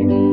you